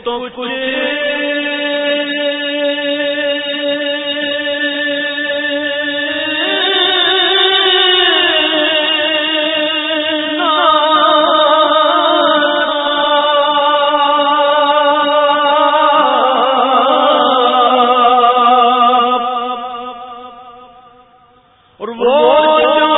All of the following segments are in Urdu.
تو کچھ اور وہ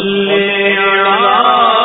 صلی اللہ